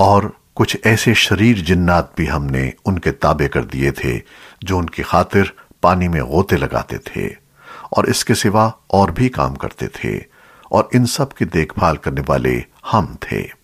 और कुछ ऐसे शरीर जिन्नात भी हमने उनके ताबे कर दिए थे, जो उनकी खातिर पानी में गोते लगाते थे, और इसके सिवा और भी काम करते थे, और इन सब की देखभाल करने वाले हम थे।